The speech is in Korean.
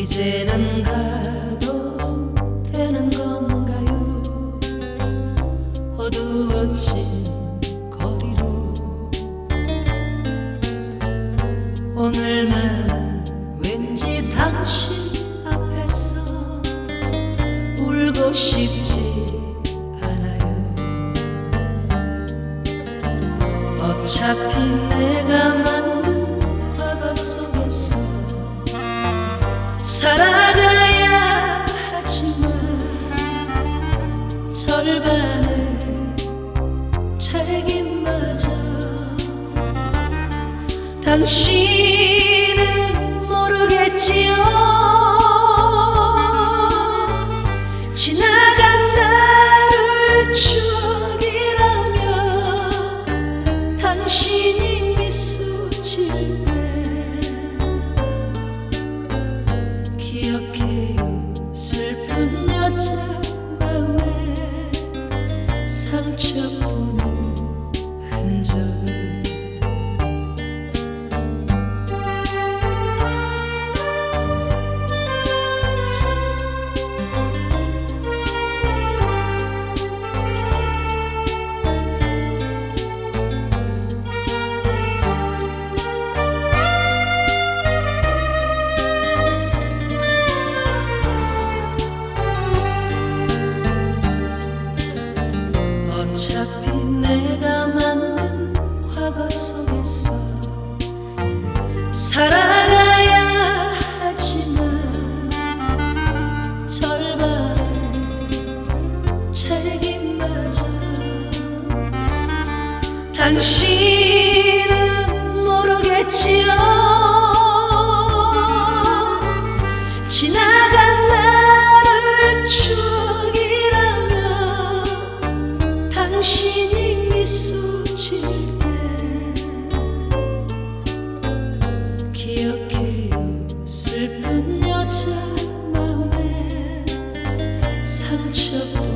이제는 가도 되는 건가요? 어두워진 거리로 오늘만 왠지 당신 앞에서 울고 싶지 않아요. 어차피 내가 만 살아가야 하지만 절반의 책임마저 당신은 모르겠지요 상처보는 흔 당신은 모르겠지요. 지나간 나를 추억이라면 당신이 미소 지을 기억해요 슬픈 여자 마음에 상처